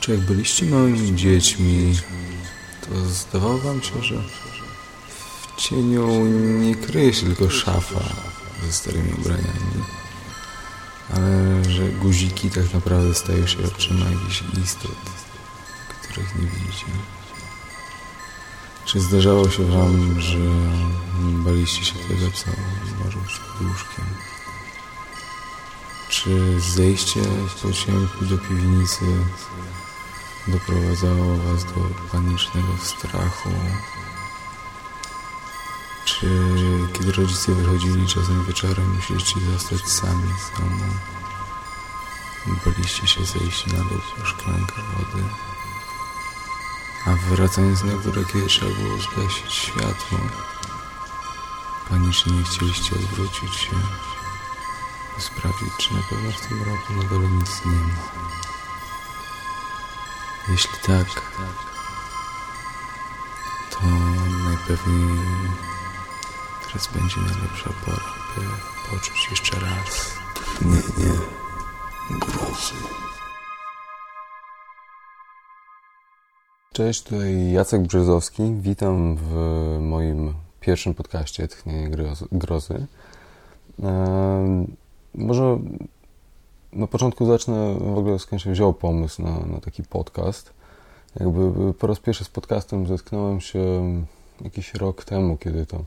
Czy jak byliście małymi dziećmi, to zdawało wam się, że w cieniu nie kryje się tylko szafa ze starymi ubraniami, ale że guziki tak naprawdę stają się oczyma jakichś istot, których nie widzicie? Czy zdarzało się wam, że baliście się tego, co może być łóżkiem? Czy zejście po ciemku do piwnicy doprowadzało was do panicznego strachu? Czy kiedy rodzice wychodzili czasem wieczorem, musieliście zostać sami w domu? Baliście się zejść na dół po szklankę wody? A wracając na górę, kiedy trzeba było zgasić światło, panicznie nie chcieliście odwrócić się, by sprawdzić, czy na pewno w tym roku na dole nic nie ma. Jeśli tak, to najpewniej teraz będzie najlepsza pora, by poczuć jeszcze raz. Nie, nie. Grozy. Cześć, tutaj Jacek Brzezowski. Witam w moim pierwszym podcaście Tchnienie Grozy. Eee, może na początku zacznę w ogóle skąd się wziął pomysł na, na taki podcast. Jakby po raz pierwszy z podcastem zetknąłem się jakiś rok temu, kiedy to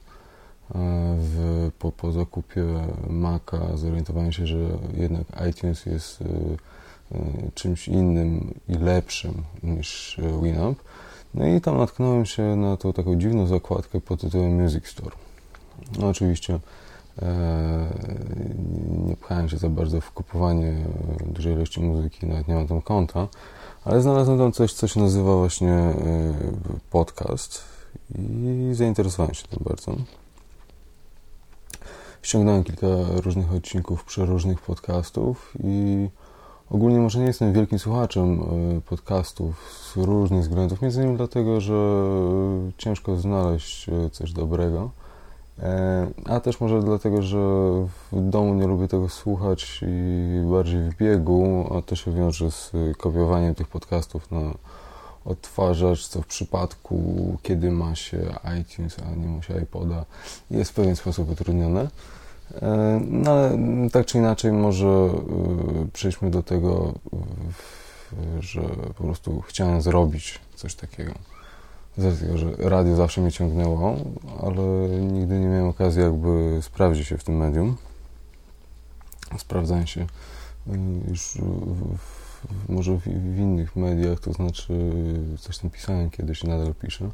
w, po, po zakupie Maca zorientowałem się, że jednak iTunes jest y, y, czymś innym i lepszym niż Winamp. No i tam natknąłem się na tą taką dziwną zakładkę pod tytułem Music Store. No oczywiście e, nie pchałem się za bardzo w kupowanie dużej ilości muzyki, nawet nie mam tam konta, ale znalazłem tam coś, co się nazywa właśnie e, podcast i zainteresowałem się tym bardzo. Ściągnąłem kilka różnych odcinków przeróżnych podcastów i ogólnie może nie jestem wielkim słuchaczem e, podcastów z różnych względów, między innymi dlatego, że ciężko znaleźć e, coś dobrego, e, a też może dlatego, że w domu nie lubię tego słuchać i bardziej w biegu, a to się wiąże z kopiowaniem tych podcastów na odtwarzacz, co w przypadku, kiedy ma się iTunes, a nie ma się iPoda, jest w pewien sposób utrudnione. E, no ale tak czy inaczej może e, przejdźmy do tego, że po prostu chciałem zrobić coś takiego. Z tego, że radio zawsze mnie ciągnęło, ale nigdy nie miałem okazji jakby sprawdzić się w tym medium. Sprawdzałem się e, już w, w, może w, w, innych mediach, to znaczy coś tam pisałem kiedyś i nadal piszę.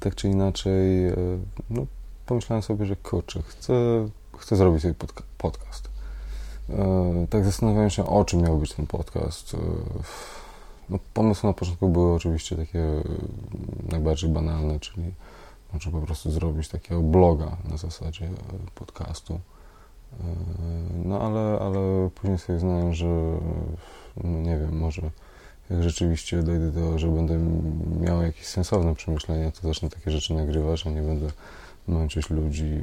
Tak czy inaczej, no, pomyślałem sobie, że kurczę, chcę, chcę zrobić sobie podcast. E, tak zastanawiałem się, o czym miał być ten podcast. E, no, pomysł na początku były oczywiście takie najbardziej banalne, czyli może po prostu zrobić takiego bloga na zasadzie podcastu. E, no ale, ale później sobie znałem, że no nie wiem, może jak rzeczywiście dojdę do że będę miał jakieś sensowne przemyślenia, to zacznę takie rzeczy nagrywać, a nie będę męczyć ludzi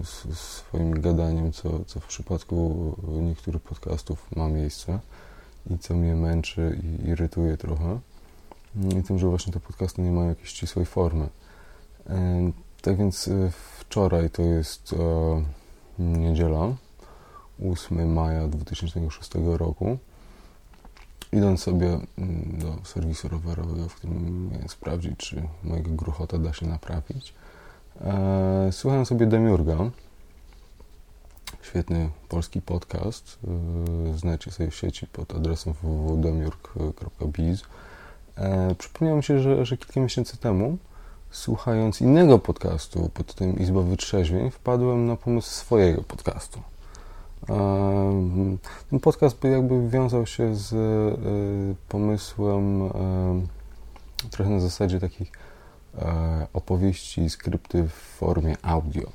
e, swoim gadaniem, co, co w przypadku niektórych podcastów ma miejsce i co mnie męczy i irytuje trochę. I tym, że właśnie te podcasty nie mają jakiejś ścisłej formy. E, tak więc e, wczoraj to jest niedziela, 8 maja 2006 roku. Idąc sobie mm, do serwisu rowerowego, w którym miałem sprawdzić, czy mojego gruchota da się naprawić, E, słuchałem sobie Demiurga. Świetny polski podcast. E, Znajdziecie sobie w sieci pod adresem www.demiurg.biz. E, przypomniało mi się, że, że kilka miesięcy temu, słuchając innego podcastu pod tytułem Izba Wytrzeźwień, wpadłem na pomysł swojego podcastu. Ten podcast jakby wiązał się z pomysłem trochę na zasadzie takich E, opowieści, skrypty w formie audio.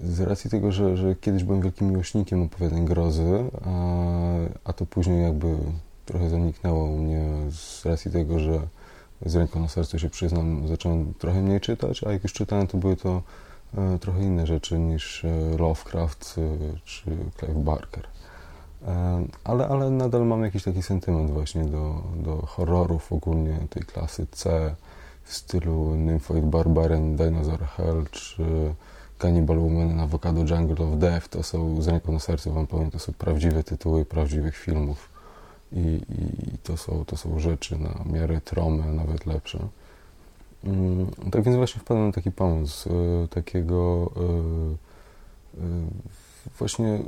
Z racji tego, że, że kiedyś byłem wielkim miłośnikiem opowiadań grozy, a, a to później jakby trochę zaniknęło u mnie z racji tego, że z ręką na sercu się przyznam, zacząłem trochę mniej czytać, a jak już czytałem, to były to e, trochę inne rzeczy niż e, Lovecraft czy Clive Barker. ale, ale nadal mam jakiś taki sentyment właśnie do, do horrorów ogólnie tej klasy C w stylu Nymphoid Barbarian, Dinosaur Hell czy Cannibal Woman Avocado Jungle of Death. To są, z ręką na sercu wam powiem, to są prawdziwe tytuły prawdziwych filmów i, i to, są, to są rzeczy na miarę tromy, nawet lepsze. Mm, tak więc właśnie wpadłem na taki pomysł y, takiego y, y, właśnie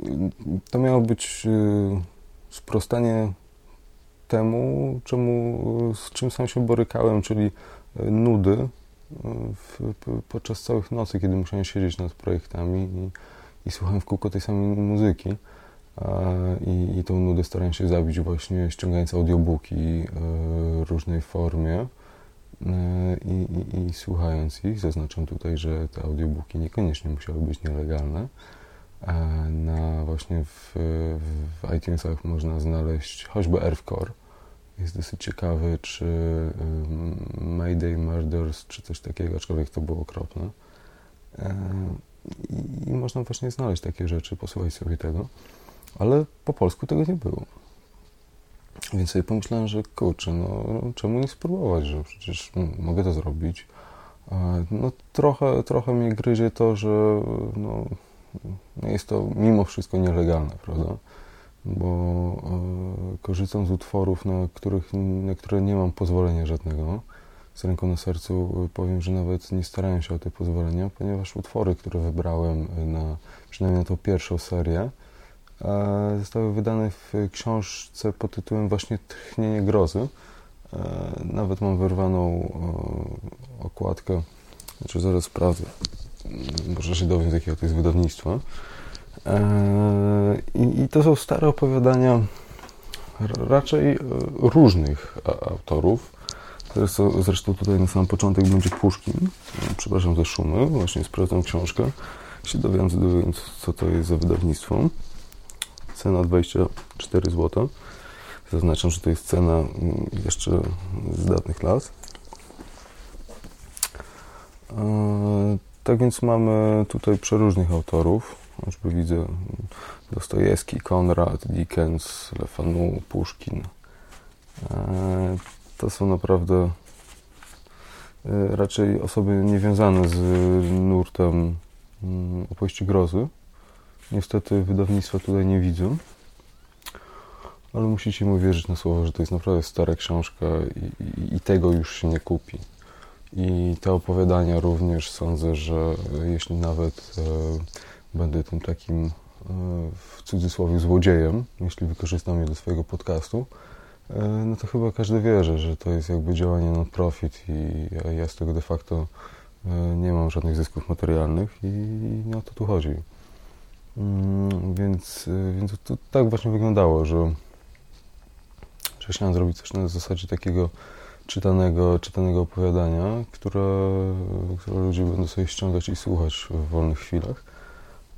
to miało być sprostanie temu, czemu, z czym sam się borykałem, czyli nudy w, podczas całych nocy, kiedy musiałem siedzieć nad projektami i, i słuchałem w kółko tej samej muzyki. I, I tą nudę starałem się zabić właśnie ściągając audiobooki w różnej formie E, i, i, i, słuchając ich, zaznaczam tutaj, że te audiobooki niekoniecznie musiały być nielegalne. Na właśnie w, w iTunesach można znaleźć choćby Earthcore. Jest dosyć ciekawy, czy Mayday Murders, czy coś takiego, aczkolwiek to było okropne. E, I, można właśnie znaleźć takie rzeczy, posłuchać sobie tego. Ale po polsku tego nie było. Więc sobie pomyślałem, że kurczę, no czemu nie spróbować, że przecież mogę to zrobić. No trochę, trochę mnie gryzie to, że no, jest to mimo wszystko nielegalne, prawda? Bo e, korzystam z utworów, na, których, na które nie mam pozwolenia żadnego. Z ręką na sercu powiem, że nawet nie starałem się o te pozwolenia, ponieważ utwory, które wybrałem na, przynajmniej na tą pierwszą serię, zostały wydane w książce pod tytułem właśnie Tchnienie grozy. E, nawet mam wyrwaną e, okładkę, znaczy zaraz sprawdzę, może się dowiem z to jest wydawnictwa. E, I, I to są stare opowiadania raczej różnych autorów. Zresztą, zresztą tutaj na sam początek będzie Puszkin. Przepraszam za szumy, właśnie sprawdzam książkę. Się dowiem, co to jest za wydawnictwo. Cena 24 zł. Zaznaczam, że to jest cena mm, jeszcze z dawnych lat. E, tak więc mamy tutaj przeróżnych autorów. Choćby widzę Dostojewski, Konrad, Dickens, Le Fanu, Puszkin. E, to są naprawdę e, raczej osoby niewiązane z nurtem mm, opowieści grozy. Niestety wydawnictwa tutaj nie widzę, ale musicie mu wierzyć na słowo, że to jest naprawdę stara książka i, i, i tego już się nie kupi. I te opowiadania również sądzę, że jeśli nawet e, będę tym takim e, w cudzysłowie złodziejem, jeśli wykorzystam je do swojego podcastu, e, no to chyba każdy wierzy, że to jest jakby działanie na profit i ja z tego de facto e, nie mam żadnych zysków materialnych i, i o to tu chodzi. Mm, więc, więc to tak właśnie wyglądało, że, że chciałem zrobić coś na zasadzie takiego czytanego, czytanego opowiadania, które, które ludzie będą sobie ściągać i słuchać w wolnych chwilach.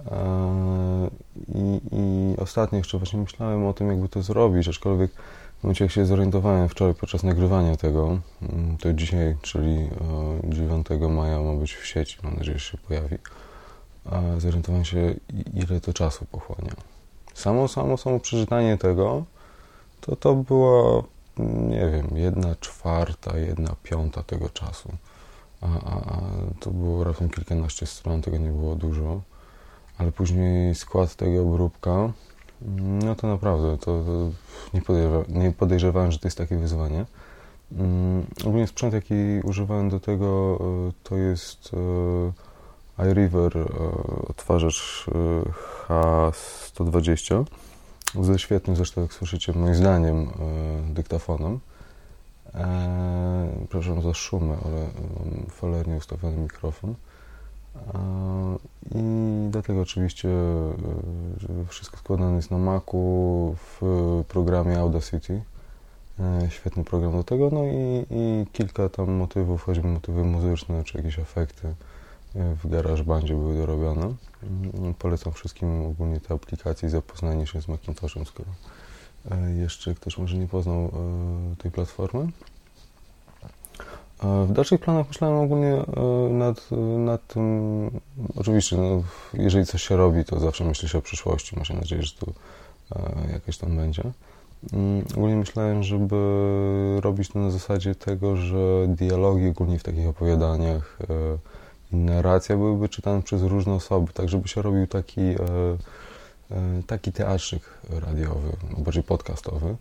E, I, I ostatnio jeszcze właśnie myślałem o tym, jakby to zrobić, aczkolwiek w momencie, jak się zorientowałem wczoraj podczas nagrywania tego, mm, to dzisiaj, czyli 9 e, maja ma być w sieci, mam nadzieję, że się pojawi zorientowałem się, ile to czasu pochłania. Samo, samo, samo przeczytanie tego, to to była, nie wiem, jedna czwarta, jedna piąta tego czasu. A, a, a to było raptem kilkanaście stron, tego nie było dużo. Ale później skład tego obróbka, no to naprawdę, to, nie, nie podejrzewałem, że to jest takie wyzwanie. Um, ogólnie sprzęt, jaki używałem do tego, e, to jest e, iRiver e, odtwarzacz e, H120 ze świetnym zresztą, jak słyszycie, moim zdaniem dyktafonem. Przepraszam za szumy, ale mam falernie ustawiony mikrofon. I dlatego oczywiście wszystko składane jest na Macu w programie Audacity. Świetny program do tego, no i, i kilka tam motywów, choćby motywy muzyczne, czy jakieś efekty w GarageBandzie były dorobione. Mm, polecam wszystkim ogólnie te aplikacje i zapoznanie się z Macintoshem, skoro e, jeszcze ktoś może nie poznał e, tej platformy. E, w dalszych planach myślałem ogólnie nad, nad tym, oczywiście, no, jeżeli coś się robi, to zawsze myśli się o przyszłości. Mam nadzieję, że to jakaś tam będzie. Mm, ogólnie myślałem, żeby robić to na zasadzie tego, że dialogi ogólnie w takich opowiadaniach i narracja byłyby czytane przez różne osoby, tak żeby się robił taki, taki teatrzyk radiowy, no bardziej podcastowy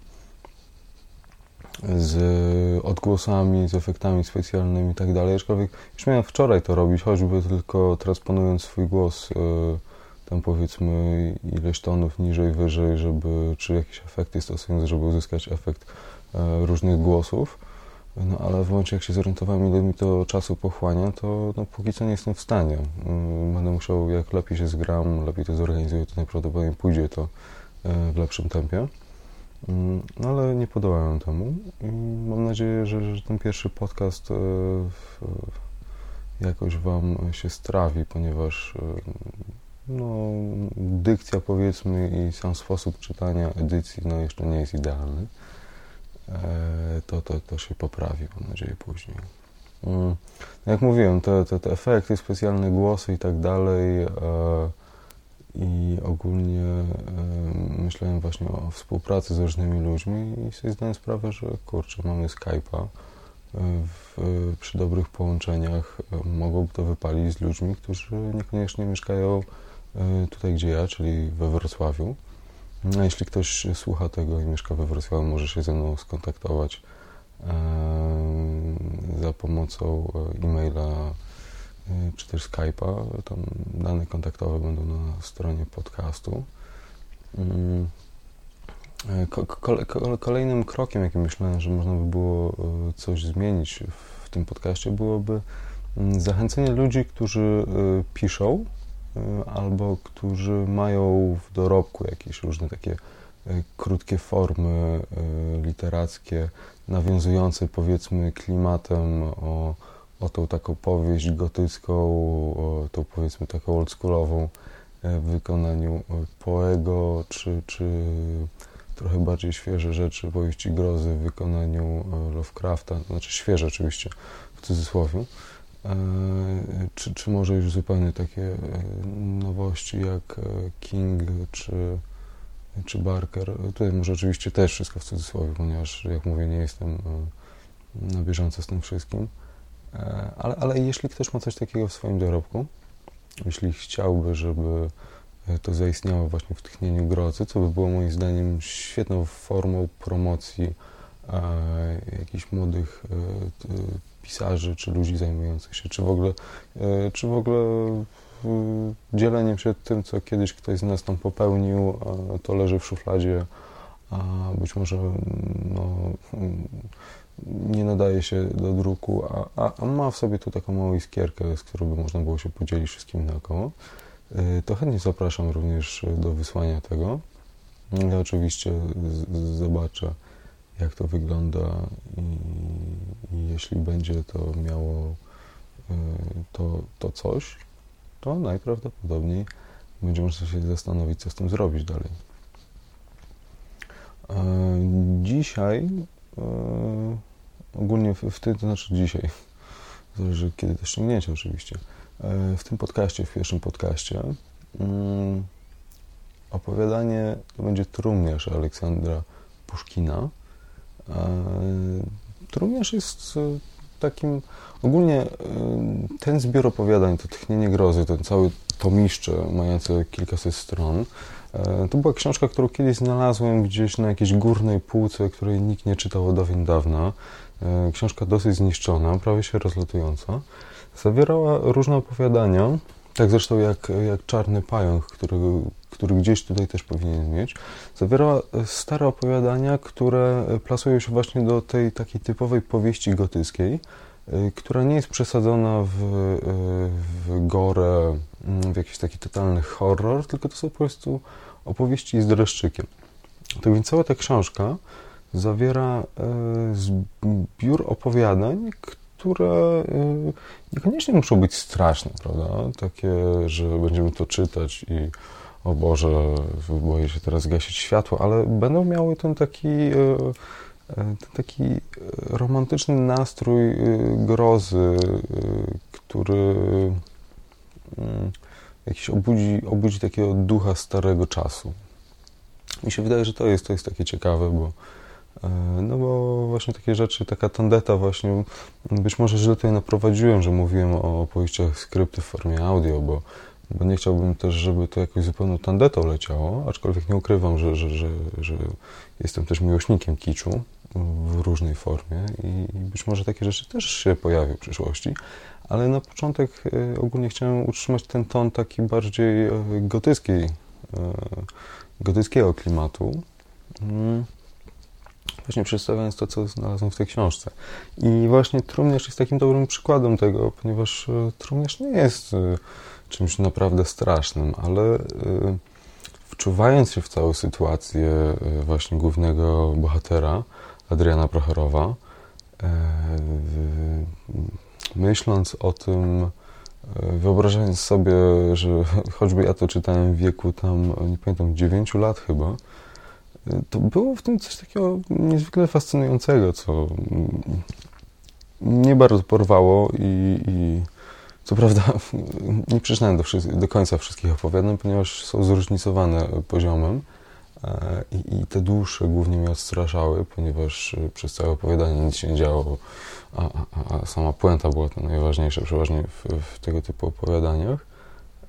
z odgłosami, z efektami specjalnymi i tak dalej. Aczkolwiek już miałem wczoraj to robić, choćby tylko transponując swój głos e, tam powiedzmy ileś tonów niżej, wyżej, żeby, czy jakieś efekty stosując, żeby uzyskać efekt e, różnych głosów. No ale w momencie, jak się zorientowałem, ile mi to czasu pochłania, to no, póki co nie jestem w stanie. Mm, będę musiał, jak lepiej się zgram, lepiej to zorganizuję, to najprawdopodobniej pójdzie to e, w lepszym tempie. No ale nie podołałem temu i mam nadzieję, że, że ten pierwszy podcast e, jakoś Wam się strawi, ponieważ e, no, dykcja powiedzmy i sam sposób czytania edycji no, jeszcze nie jest idealny. E, to, to, to się poprawi, mam nadzieję, później. Mm, jak mówiłem, te, te, te efekty, specjalne głosy i tak dalej i ogólnie myślałem właśnie o współpracy z różnymi ludźmi i sobie zdałem sprawę, że kurczę, mamy Skype'a. Y, w, przy dobrych połączeniach y, mogłoby to wypalić z ludźmi, którzy niekoniecznie mieszkają tutaj, gdzie ja, czyli we Wrocławiu. No, jeśli ktoś słucha tego i mieszka we Wrocławiu, może się ze mną skontaktować za pomocą e-maila czy też Skype'a. Tam dane kontaktowe będą na stronie podcastu. Mm. Y, kolejnym krokiem, jakim myślałem, że można by było y, coś zmienić w tym podcaście, byłoby mm, zachęcenie ludzi, którzy piszą albo którzy mają w dorobku jakieś różne takie krótkie formy literackie, nawiązujące powiedzmy klimatem o o tą taką powieść gotycką, tą powiedzmy taką oldschoolową e, w wykonaniu e, Poego, czy, czy trochę bardziej świeże rzeczy, powieści grozy w wykonaniu e, Lovecrafta, znaczy świeże oczywiście, w cudzysłowie, czy, czy może już zupełnie takie nowości jak King czy, czy Barker. Tutaj może oczywiście też wszystko w cudzysłowie, ponieważ jak mówię, nie jestem na bieżąco z tym wszystkim. E, ale, ale jeśli ktoś ma coś takiego w swoim dorobku, jeśli chciałby, żeby e, to zaistniało właśnie w tchnieniu grozy, co by było moim zdaniem świetną formą promocji e, jakichś młodych pisarzy, czy ludzi zajmujących się, czy w ogóle, czy w ogóle dzieleniem się tym, co kiedyś ktoś z nas tam popełnił, to leży w szufladzie, a być może no, nie nadaje się do druku, a, a, a, ma w sobie tu taką małą iskierkę, z którą by można było się podzielić wszystkim naokoło, y, to chętnie zapraszam również do wysłania tego. Ja oczywiście zobaczę, jak to wygląda i, i, jeśli będzie to miało y, to, to coś, to najprawdopodobniej będzie można się zastanowić, co z tym zrobić dalej. E, dzisiaj ogólnie w, w tym, to znaczy dzisiaj, zależy kiedy to ściągnięcie oczywiście, e, w tym podcaście, w pierwszym podcaście mm, opowiadanie to będzie Trumniarz Aleksandra Puszkina. Trumniarz jest takim, ogólnie ten zbiór opowiadań, to Tchnienie Grozy, ten cały tomiszcze mające kilkaset stron, E, to była książka, którą kiedyś znalazłem gdzieś na jakiejś górnej półce, której nikt nie czytał od dawien dawna. E, książka dosyć zniszczona, prawie się rozlatująca. Zawierała różne opowiadania, tak zresztą jak, jak Czarny Pająk, który, który gdzieś tutaj też powinien mieć. Zawierała stare opowiadania, które plasują się właśnie do tej takiej typowej powieści gotyckiej, e, która nie jest przesadzona w, w gorę, w jakiś taki totalny horror, tylko to są po prostu opowieści z dreszczykiem. Tak więc cała ta książka zawiera e, zbiór opowiadań, które e, niekoniecznie muszą być straszne, prawda? Takie, że będziemy to czytać i o Boże, boję się teraz gasić światło, ale będą miały ten taki, e, ten taki romantyczny nastrój grozy, który jakiś obudzi, obudzi takiego ducha starego czasu. mi się wydaje, że to jest, to jest takie ciekawe, bo e, no bo właśnie takie rzeczy, taka tandeta właśnie, być może źle tutaj naprowadziłem, że mówiłem o opowieściach skrypty w formie audio, bo, bo nie chciałbym też, żeby to jakoś zupełnie tandetą leciało, aczkolwiek nie ukrywam, że, że, że, że jestem też miłośnikiem kiczu w różnej formie i, być może takie rzeczy też się pojawią w przyszłości, ale na początek e, ogólnie chciałem utrzymać ten ton taki bardziej e, gotyckiej, e, gotyckiego klimatu. Mm. Właśnie przedstawiając to, co znalazłem w tej książce. I właśnie Trumniarz jest takim dobrym przykładem tego, ponieważ Trumniarz nie jest czymś naprawdę strasznym, ale wczuwając się w całą sytuację właśnie głównego bohatera, Adriana Prochorowa, myśląc o tym, e, wyobrażając sobie, że choćby ja to czytałem w wieku tam, nie pamiętam, 9 lat chyba, e, to było w tym coś takiego niezwykle fascynującego, co mnie bardzo porwało i, i co prawda nie przeczytałem do, do końca wszystkich opowiadań, ponieważ są zróżnicowane poziomem, E, I, I, te dłuższe głównie mnie odstraszały, ponieważ e, przez całe opowiadanie nic się nie działo, a, a, a sama puenta była to najważniejsze przeważnie w, w, tego typu opowiadaniach.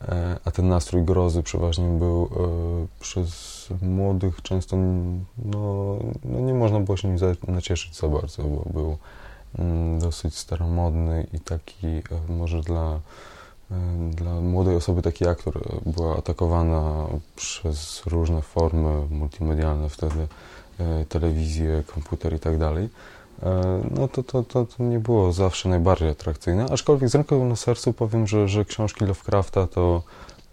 E, a ten nastrój grozy przeważnie był przez młodych często, no, no nie można było się nim nacieszyć za bardzo, bo był mm, dosyć staromodny i taki może dla dla młodej osoby taki aktor była atakowana przez różne formy multimedialne wtedy, e, telewizję, komputer i tak dalej. E, no to, to, to, to, nie było zawsze najbardziej atrakcyjne, aczkolwiek z ręką na sercu powiem, że, że książki Lovecrafta to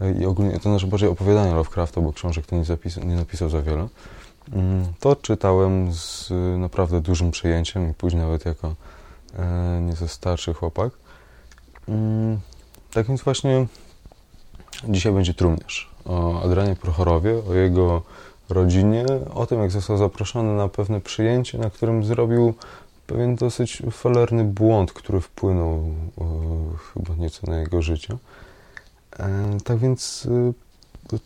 e, i ogólnie, to znaczy bardziej opowiadania Lovecrafta, bo książek to nie, zapis, nie napisał za wiele, mm, to czytałem z naprawdę dużym przejęciem i później nawet jako nieco starszy chłopak. Tak więc właśnie dzisiaj będzie trumniarz o Adrianie Prochorowie, o jego rodzinie, o tym, jak został zaproszony na pewne przyjęcie, na którym zrobił pewien dosyć falerny błąd, który wpłynął e, chyba nieco na jego życie. E, tak więc e,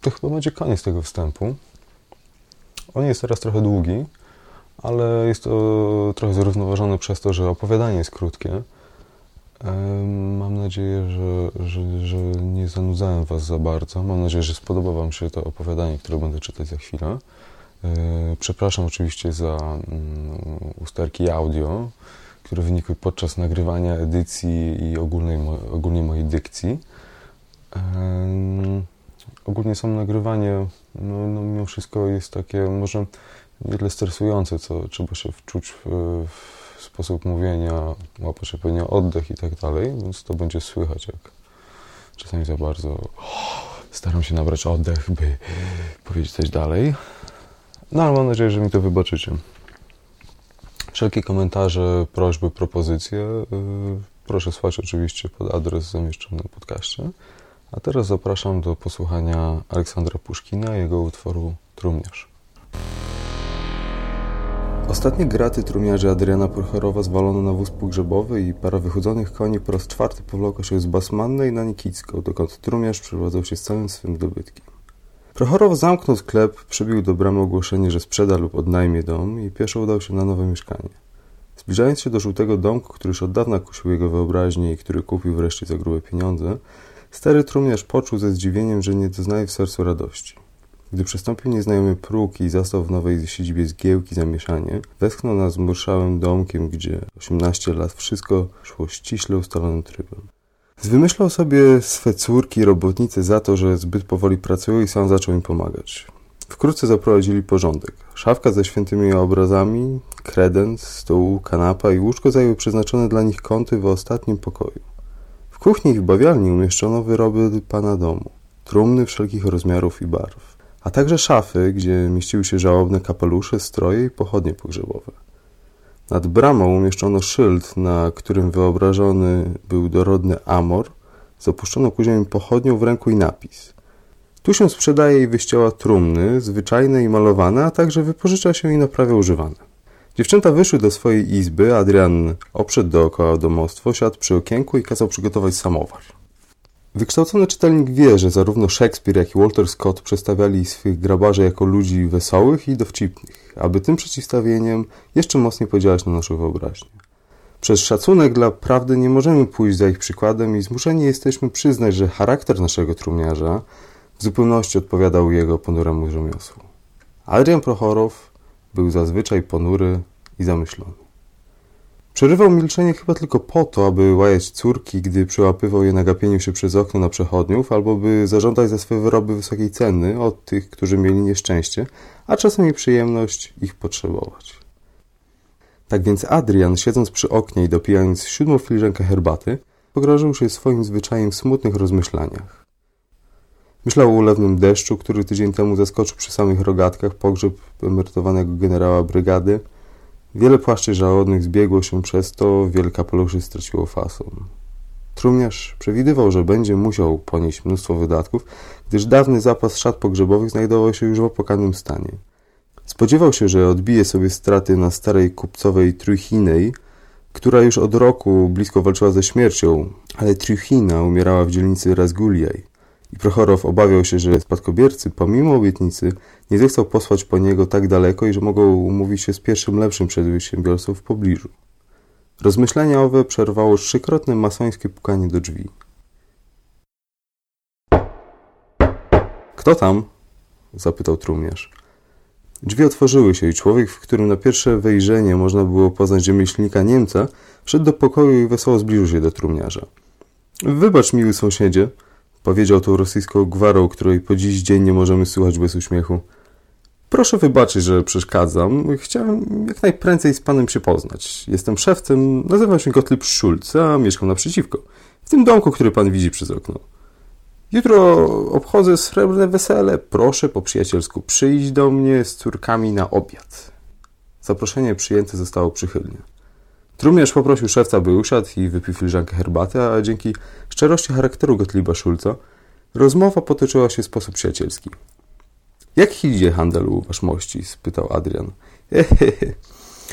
to chyba będzie koniec tego wstępu. On jest teraz trochę długi, ale jest to trochę zrównoważone przez to, że opowiadanie jest krótkie. Mam nadzieję, że, że, że, nie zanudzałem Was za bardzo. Mam nadzieję, że spodoba Wam się to opowiadanie, które będę czytać za chwilę. Przepraszam oczywiście za mm, usterki audio, które wynikły podczas nagrywania edycji i ogólnej, ogólnie mojej dykcji. Ogólnie samo nagrywanie, no, no mimo wszystko jest takie może nie tyle stresujące, co trzeba się wczuć w, w sposób mówienia, łapać pewnie oddech i tak dalej, więc to będzie słychać, jak czasami za bardzo staram się nabrać oddech, by powiedzieć coś dalej. No ale mam nadzieję, że mi to wybaczycie. Wszelkie komentarze, prośby, propozycje yy, proszę słać oczywiście pod adres zamieszczony na podcaście. A teraz zapraszam do posłuchania Aleksandra Puszkina i jego utworu Trumniarz. Ostatnie graty trumiarzy Adriana Prochorowa zwalono na wóz pogrzebowy i para wychudzonych koni po raz czwarty powlokła się z Basmannej na Nikicką, dokąd trumiarz przeprowadzał się z całym swym dobytkiem. Prochorow zamknął sklep, przybił do bramy ogłoszenie, że sprzeda lub odnajmie dom i pieszo udał się na nowe mieszkanie. Zbliżając się do żółtego domku, który już od dawna kusił jego wyobraźnię i który kupił wreszcie za grube pieniądze, stary trumiarz poczuł ze zdziwieniem, że nie doznaje w sercu radości. Gdy przystąpił nieznajomy próg i zastał w nowej siedzibie zgiełki zamieszanie, westchnął nad zmurszałym domkiem, gdzie 18 lat wszystko szło ściśle ustalonym trybem. Zwymyślał sobie swe córki, robotnice za to, że zbyt powoli pracują i sam zaczął im pomagać. Wkrótce zaprowadzili porządek. Szafka ze świętymi obrazami, kredens, stół, kanapa i łóżko zajęły przeznaczone dla nich kąty w ostatnim pokoju. W kuchni i w bawialni umieszczono wyroby pana domu, trumny wszelkich rozmiarów i barw a także szafy, gdzie mieściły się żałobne kapelusze, stroje i pochodnie pogrzebowe. Nad bramą umieszczono szyld, na którym wyobrażony był dorodny Amor z opuszczoną ku ziemi pochodnią w ręku i napis. Tu się sprzedaje i wyściela trumny, zwyczajne i malowane, a także wypożycza się i naprawia używane. Dziewczęta wyszły do swojej izby, Adrian obszedł dookoła domostwo, siadł przy okienku i kazał przygotować samowar. Wykształcony czytelnik wie, że zarówno Shakespeare, jak i Walter Scott przedstawiali swych grabarzy jako ludzi wesołych i dowcipnych, aby tym przeciwstawieniem jeszcze mocniej podziałać na naszą wyobraźnię. Przez szacunek dla prawdy nie możemy pójść za ich przykładem i zmuszeni jesteśmy przyznać, że charakter naszego trumniarza w zupełności odpowiadał jego ponuremu rzemiosłu. Adrian Prochorow był zazwyczaj ponury i zamyślony. Przerywał milczenie chyba tylko po to, aby łajać córki, gdy przełapywał je na gapieniu się przez okno na przechodniów, albo by zażądać za swe wyroby wysokiej ceny od tych, którzy mieli nieszczęście, a czasem i przyjemność ich potrzebować. Tak więc Adrian, siedząc przy oknie i dopijając siódmą filiżankę herbaty, pograżył się swoim zwyczajem w smutnych rozmyślaniach. Myślał o ulewnym deszczu, który tydzień temu zaskoczył przy samych rogatkach pogrzeb emerytowanego generała brygady. Wiele płaszczy żałodnych zbiegło się przez to, wiele kapeluszy straciło fason. Trumniarz przewidywał, że będzie musiał ponieść mnóstwo wydatków, gdyż dawny zapas szat pogrzebowych znajdował się już w opłakanym stanie. Spodziewał się, że odbije sobie straty na starej kupcowej Truchinej, która już od roku blisko walczyła ze śmiercią, ale Truchina umierała w dzielnicy Razguliaj i Prochorow obawiał się, że spadkobiercy, pomimo obietnicy, nie zechcą posłać po niego tak daleko i że mogą umówić się z pierwszym lepszym przedsiębiorcą w pobliżu. Rozmyślenia owe przerwało trzykrotne masońskie pukanie do drzwi. Kto tam? zapytał trumniarz. Drzwi otworzyły się i człowiek, w którym na pierwsze wejrzenie można było poznać rzemieślnika Niemca, wszedł do pokoju i wesoło zbliżył się do trumniarza. Wybacz, miły sąsiedzie, powiedział tą rosyjską gwarą, której po dziś dzień nie możemy słuchać bez uśmiechu. Proszę wybaczyć, że przeszkadzam. Chciałem jak najprędzej z panem się poznać. Jestem szewcem, nazywam się Gottlieb Schulz, a mieszkam naprzeciwko. W tym domku, który pan widzi przez okno. Jutro obchodzę srebrne wesele. Proszę po przyjacielsku przyjść do mnie z córkami na obiad. Zaproszenie przyjęte zostało przychylnie. Trumierz poprosił szewca, by usiadł i wypił filiżankę herbaty, a dzięki szczerości charakteru Gottlieba Schulza rozmowa potoczyła się w sposób przyjacielski. Jak idzie handel u waszmości? spytał Adrian. Hehehe,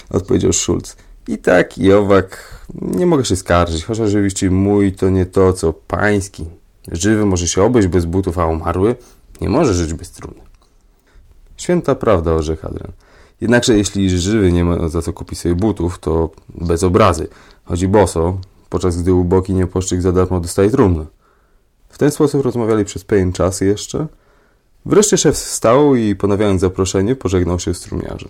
odpowiedział Schulz. I tak, i owak. Nie mogę się skarżyć, chociaż oczywiście mój to nie to, co pański. Żywy może się obejść bez butów, a umarły nie może żyć bez trumny. Święta prawda, orzekł Adrian. Jednakże jeśli żywy nie ma za co kupić sobie butów, to bez obrazy. Chodzi boso, podczas gdy uboki nieboszczyk za darmo dostaje trumnę. W ten sposób rozmawiali przez pewien czas jeszcze. Wreszcie szef wstał i ponawiając zaproszenie, pożegnał się z trumiarzem.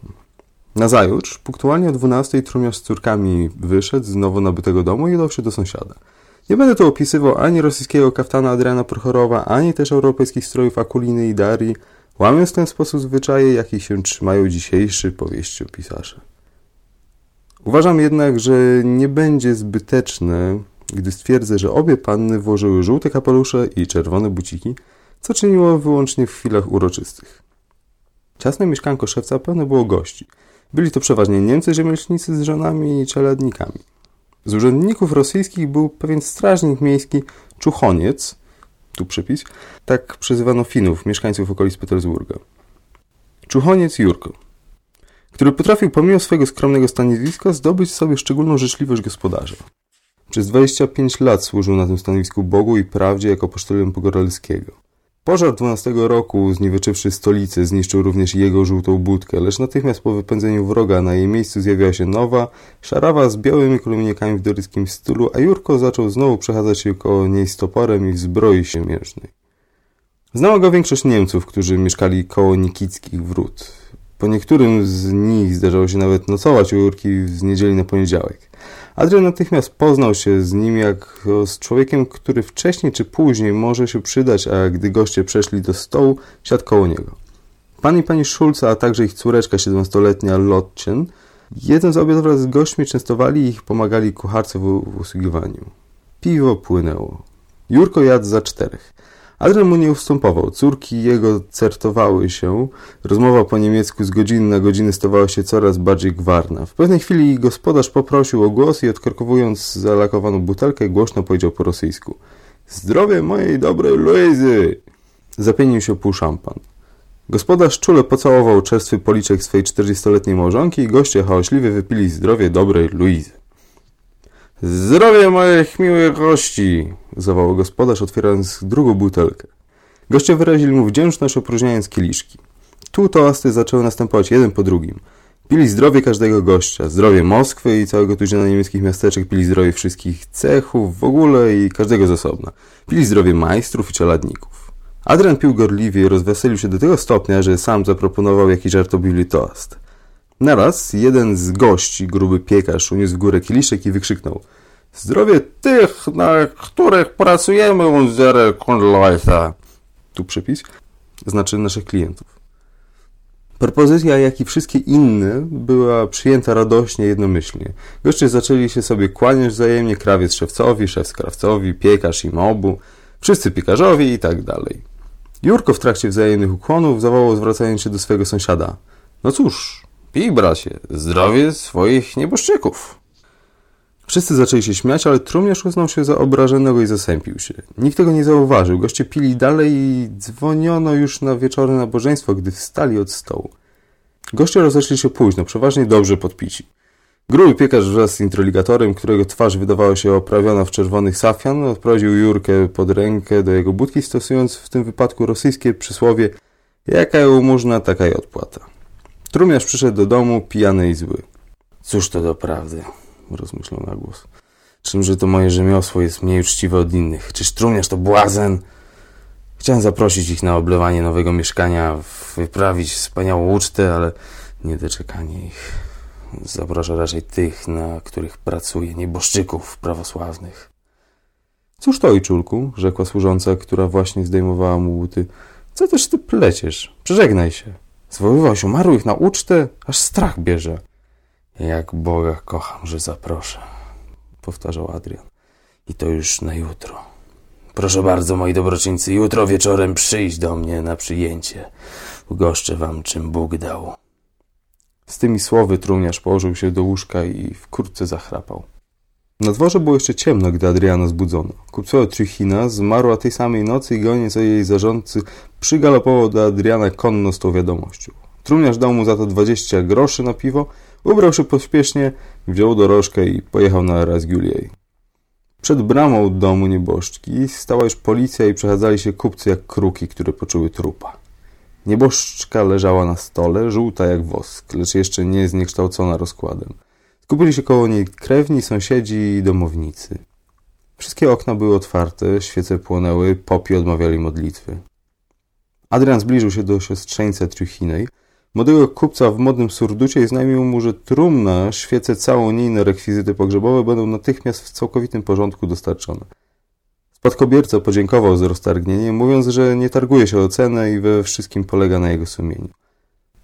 Nazajutrz, punktualnie o 12 trumiarz z córkami wyszedł z nowo nabytego domu i udał się do sąsiada. Nie będę tu opisywał ani rosyjskiego kaftana Adriana Prochorowa, ani też europejskich strojów Akuliny i Darii, łamiąc w ten sposób zwyczaje, jakich się trzymają dzisiejszy powieściopisarze. Uważam jednak, że nie będzie zbyteczne, gdy stwierdzę, że obie panny włożyły żółte kapelusze i czerwone buciki, co czyniło wyłącznie w chwilach uroczystych. Ciasne mieszkanko szewca pełne było gości. Byli to przeważnie Niemcy rzemieślnicy z żonami i czeladnikami. Z urzędników rosyjskich był pewien strażnik miejski Czuchoniec, tu przypis, tak przezywano Finów, mieszkańców okolic Petersburga. Czuchoniec Jurko, który potrafił pomimo swojego skromnego stanowiska zdobyć sobie szczególną życzliwość gospodarza. Przez 25 lat służył na tym stanowisku Bogu i prawdzie jako posztolion Pogorelskiego. Pożar 12 roku, zniweczywszy stolicę, zniszczył również jego żółtą budkę, lecz natychmiast po wypędzeniu wroga na jej miejscu zjawiła się nowa, szarawa z białymi kolumniakami w doryskim stylu, a Jurko zaczął znowu przechadzać się koło niej z toporem i w zbroi siemierznej. Znała go większość Niemców, którzy mieszkali koło Nikickich wrót. Po niektórym z nich zdarzało się nawet nocować u Jurki z niedzieli na poniedziałek. Adrian natychmiast poznał się z nim jak z człowiekiem, który wcześniej czy później może się przydać, a gdy goście przeszli do stołu, siadł koło niego. Pan i pani Schulze, a także ich córeczka 17-letnia Lotchen, jedząc obiad wraz z gośćmi częstowali i ich pomagali kucharce w usługiwaniu. Piwo płynęło. Jurko jadł za czterech. Adrian mu nie ustępował. Córki jego certowały się. Rozmowa po niemiecku z godziny na godzinę stawała się coraz bardziej gwarna. W pewnej chwili gospodarz poprosił o głos i odkorkowując zalakowaną butelkę głośno powiedział po rosyjsku Zdrowie mojej dobrej Luizy! Zapienił się pół szampan. Gospodarz czule pocałował czerstwy policzek swej czterdziestoletniej małżonki i goście hałaśliwie wypili zdrowie dobrej Luizy. Zdrowie moich miłych gości! zawołał gospodarz, otwierając drugą butelkę. Goście wyrazili mu wdzięczność, opróżniając kieliszki. Tu toasty zaczęły następować jeden po drugim. Pili zdrowie każdego gościa, zdrowie Moskwy i całego tuzina niemieckich miasteczek, pili zdrowie wszystkich cechów w ogóle i każdego z osobna. Pili zdrowie majstrów i czeladników. Adrian pił gorliwie i rozweselił się do tego stopnia, że sam zaproponował jakiś żartobliwy toast. Naraz jeden z gości, gruby piekarz, uniósł w górę kieliszek i wykrzyknął Zdrowie tych, na których pracujemy, unsere Kundleute. Tu przypis. Znaczy naszych klientów. Propozycja, jak i wszystkie inne, była przyjęta radośnie, jednomyślnie. Goście zaczęli się sobie kłaniać wzajemnie, krawiec szewcowi, szewc krawcowi, piekarz im obu, wszyscy piekarzowi i tak dalej. Jurko w trakcie wzajemnych ukłonów zawołał, zwracając się do swojego sąsiada. No cóż, pij, bracie, zdrowie swoich nieboszczyków. Wszyscy zaczęli się śmiać, ale trumniarz uznał się za obrażonego i zasępił się. Nikt tego nie zauważył. Goście pili dalej i dzwoniono już na wieczorne nabożeństwo, gdy wstali od stołu. Goście rozeszli się późno, przeważnie dobrze podpici. Gruby piekarz wraz z introligatorem, którego twarz wydawała się oprawiona w czerwonych safian, odprowadził Jurkę pod rękę do jego budki, stosując w tym wypadku rosyjskie przysłowie jaka jałmużna, taka i odpłata. Trumiarz przyszedł do domu pijany i zły. Cóż to doprawdy, rozmyślał na głos. Czymże to moje rzemiosło jest mniej uczciwe od innych? Czyż trumniarz to błazen? Chciałem zaprosić ich na oblewanie nowego mieszkania, wyprawić wspaniałą ucztę, ale niedoczekanie ich zaprasza raczej tych, na których pracuje, nieboszczyków prawosławnych. Cóż to, ojczulku? rzekła służąca, która właśnie zdejmowała mu buty. Co też ty pleciesz? Przeżegnaj się. Zwoływać umarłych na ucztę, aż strach bierze. Jak Boga kocham, że zaproszę, powtarzał Adrian. I to już na jutro. Proszę bardzo, moi dobroczyńcy, jutro wieczorem przyjść do mnie na przyjęcie. Ugoszczę wam, czym Bóg dał. Z tymi słowy trumniarz położył się do łóżka i wkrótce zachrapał. Na dworze było jeszcze ciemno, gdy Adriana zbudzono. Kupcowa Trichina zmarła tej samej nocy i goniec o jej zarządcy przygalopował do Adriana konno z tą wiadomością. Trumniarz dał mu za to dwadzieścia groszy na piwo, ubrał się pośpiesznie, wziął dorożkę i pojechał na Razguliej. Przed bramą domu nieboszczki stała już policja i przechadzali się kupcy jak kruki, które poczuły trupa. Nieboszczka leżała na stole, żółta jak wosk, lecz jeszcze nie zniekształcona rozkładem. Skupili się koło niej krewni, sąsiedzi i domownicy. Wszystkie okna były otwarte, świece płonęły, popi odmawiali modlitwy. Adrian zbliżył się do siostrzeńca Truchinej, młodego kupca w modnym surducie i znajmił mu, że trumna, świece całonijne rekwizyty pogrzebowe będą natychmiast w całkowitym porządku dostarczone. Spadkobierca podziękował z roztargnieniem, mówiąc, że nie targuje się o cenę i we wszystkim polega na jego sumieniu.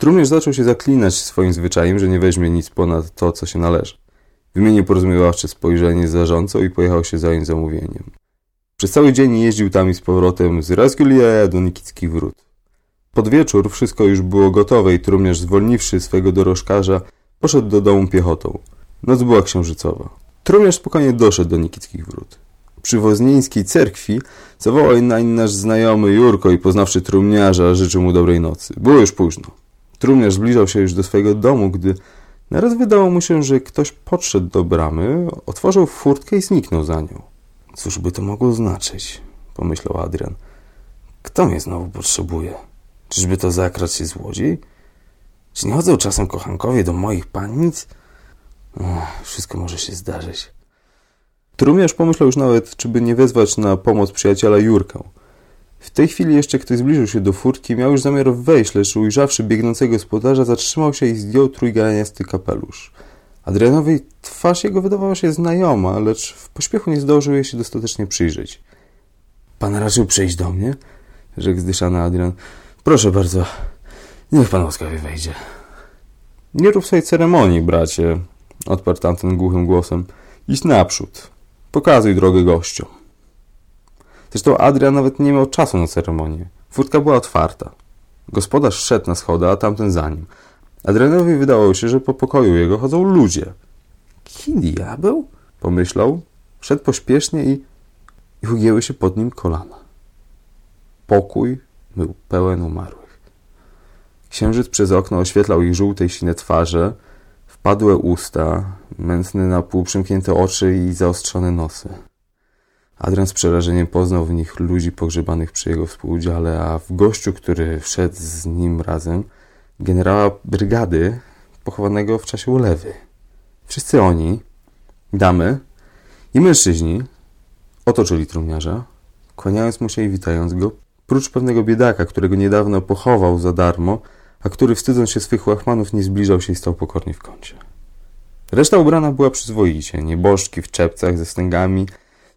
Trumierz zaczął się zaklinać swoim zwyczajem, że nie weźmie nic ponad to, co się należy. Wymienił porozumiewawcze spojrzenie z zarządcą i pojechał się zająć zamówieniem. Przez cały dzień jeździł tam i z powrotem z Razguliaja do Nikickich Wrót. Pod wieczór wszystko już było gotowe i trumierz, zwolniwszy swego dorożkarza, poszedł do domu piechotą. Noc była księżycowa. Trumierz spokojnie doszedł do Nikickich Wrót. Przy Woznieńskiej cerkwi zawołał nań nasz znajomy Jurko i poznawszy trumniarza życzył mu dobrej nocy. Było już późno. Trumniarz zbliżał się już do swojego domu, gdy naraz wydało mu się, że ktoś podszedł do bramy, otworzył furtkę i zniknął za nią. Cóż by to mogło znaczyć? pomyślał Adrian. Kto mnie znowu potrzebuje? Czyżby to zakradł się złodziej? Czy nie chodzą czasem kochankowie do moich pannic? Wszystko może się zdarzyć. Trumiarz pomyślał już nawet, czy by nie wezwać na pomoc przyjaciela Jurkę. W tej chwili jeszcze ktoś zbliżył się do furtki, miał już zamiar wejść, lecz ujrzawszy biegnącego gospodarza, zatrzymał się i zdjął trójganiasty kapelusz. Adrianowi twarz jego wydawała się znajoma, lecz w pośpiechu nie zdążył jej się dostatecznie przyjrzeć. Pan raczył przyjść do mnie? rzekł zdyszany Adrian. Proszę bardzo, niech pan łaskawie wejdzie. Nie rób sobie ceremonii, bracie, odparł tamten głuchym głosem. Idź naprzód. Pokazuj drogę gościom. Zresztą Adrian nawet nie miał czasu na ceremonię. Furtka była otwarta. Gospodarz szedł na schody, a tamten za nim. Adrianowi wydawało się, że po pokoju jego chodzą ludzie. Kim diabeł? Pomyślał. Szedł pośpiesznie i, i ugięły się pod nim kolana. Pokój był pełen umarłych. Księżyc przez okno oświetlał ich żółte i sine twarze. Wpadłe usta, mętne na pół przymknięte oczy i zaostrzone nosy. Adrian z przerażeniem poznał w nich ludzi pogrzebanych przy jego współudziale, a w gościu, który wszedł z nim razem, generała brygady pochowanego w czasie ulewy. Wszyscy oni, damy i mężczyźni, otoczyli trumniarza, kłaniając mu się i witając go, prócz pewnego biedaka, którego niedawno pochował za darmo, a który wstydząc się swych łachmanów nie zbliżał się i stał pokornie w kącie. Reszta ubrana była przyzwoicie, nieboszczki w czepcach ze stęgami,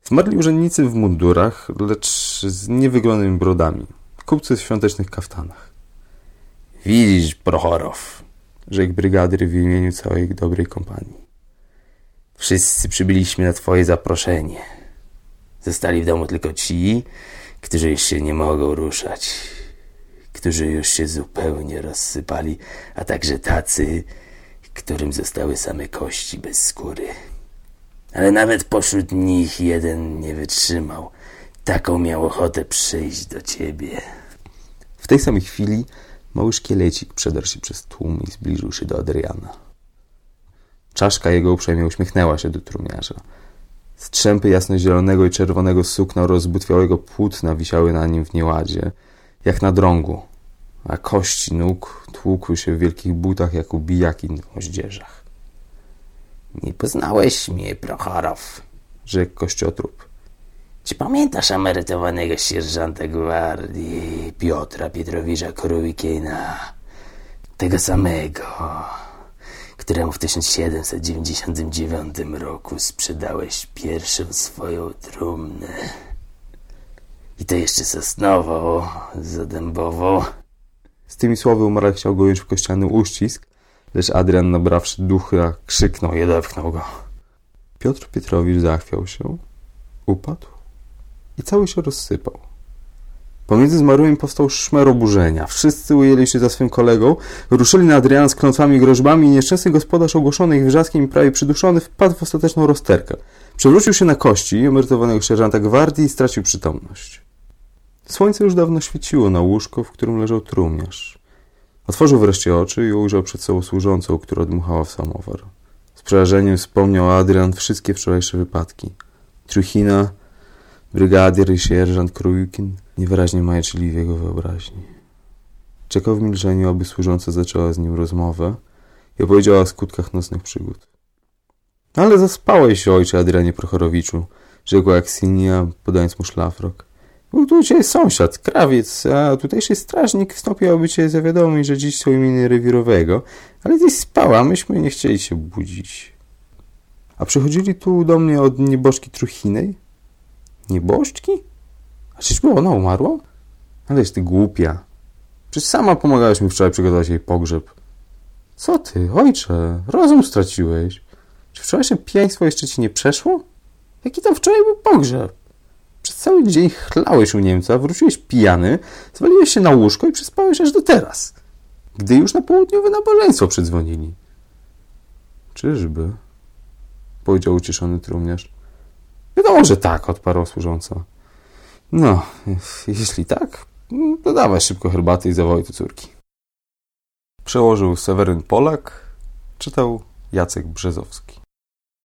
zmarli urzędnicy w mundurach, lecz z niewyglonymi brodami, kupcy w świątecznych kaftanach. Widzisz, Prochorow, rzekł brygadyr w imieniu całej dobrej kompanii. Wszyscy przybyliśmy na twoje zaproszenie. Zostali w domu tylko ci, którzy już się nie mogą ruszać, którzy już się zupełnie rozsypali, a także tacy, którym zostały same kości bez skóry. Ale nawet pośród nich jeden nie wytrzymał. Taką miał ochotę przyjść do ciebie. W tej samej chwili mały szkielecik przedarł się przez tłum i zbliżył się do Adriana. Czaszka jego uprzejmie uśmiechnęła się do trumiarza. Strzępy jasnozielonego i czerwonego sukna rozbutwiałego płótna wisiały na nim w nieładzie, jak na drągu, a kości nóg tłukły się w wielkich butach jak ubijaki na moździerzach. Nie poznałeś mnie, Prochorow, rzekł kościotrup. Czy pamiętasz emerytowanego sierżanta gwardii Piotra Pietrowicza Korowikina? Tego samego, któremu w 1799 roku sprzedałeś pierwszą swoją trumnę. I to jeszcze sosnową, zadębową. Z tymi słowy umarł chciał go ująć w kościany uścisk, lecz Adrian, nabrawszy ducha, krzyknął i odepchnął go. Piotr Pietrowicz zachwiał się, upadł i cały się rozsypał. Pomiędzy zmarłymi powstał szmer oburzenia. Wszyscy ujęli się za swym kolegą, ruszyli na Adriana z klątwami i groźbami i nieszczęsny gospodarz ogłoszony ich wrzaskiem i prawie przyduszony wpadł w ostateczną rozterkę. Przewrócił się na kości emerytowanego sierżanta gwardii i stracił przytomność. Słońce już dawno świeciło na łóżko, w którym leżał trumniarz. Otworzył wreszcie oczy i ujrzał przed sobą służącą, która dmuchała w samowar. Z przerażeniem wspomniał Adrian wszystkie wczorajsze wypadki. Truchina, brygadier i sierżant Krójkin niewyraźnie majaczyli w jego wyobraźni. Czekał w milczeniu, aby służąca zaczęła z nim rozmowę i opowiedziała o skutkach nocnych przygód. Ale zaspałeś, ojcze Adrianie Prochorowiczu, rzekła Aksinia, podając mu szlafrok. Był ciebie sąsiad, krawiec, a tutejszy strażnik wstąpił, aby cię zawiadomić, że dziś są imieny rewirowego, ale ty spała, myśmy nie chcieli się budzić. A przychodzili tu do mnie od nieboszki Truchinej? Nieboszczki? A czyżby ona umarła? Aleś ty głupia. Przecież sama pomagałeś mi wczoraj przygotować jej pogrzeb. Co ty, ojcze, rozum straciłeś. Czy wczorajsze pijaństwo jeszcze ci nie przeszło? Jaki tam wczoraj był pogrzeb? Przez cały dzień chlałeś u Niemca, wróciłeś pijany, zwaliłeś się na łóżko i przespałeś aż do teraz. Gdy już na południowe nabożeństwo przydzwonili. Czyżby? Powiedział ucieszony trumniarz. Wiadomo, że tak, odparła służąca. No, jeśli tak, to dawaj szybko herbaty i zawołaj do córki. Przełożył Seweryn Polak, czytał Jacek Brzezowski.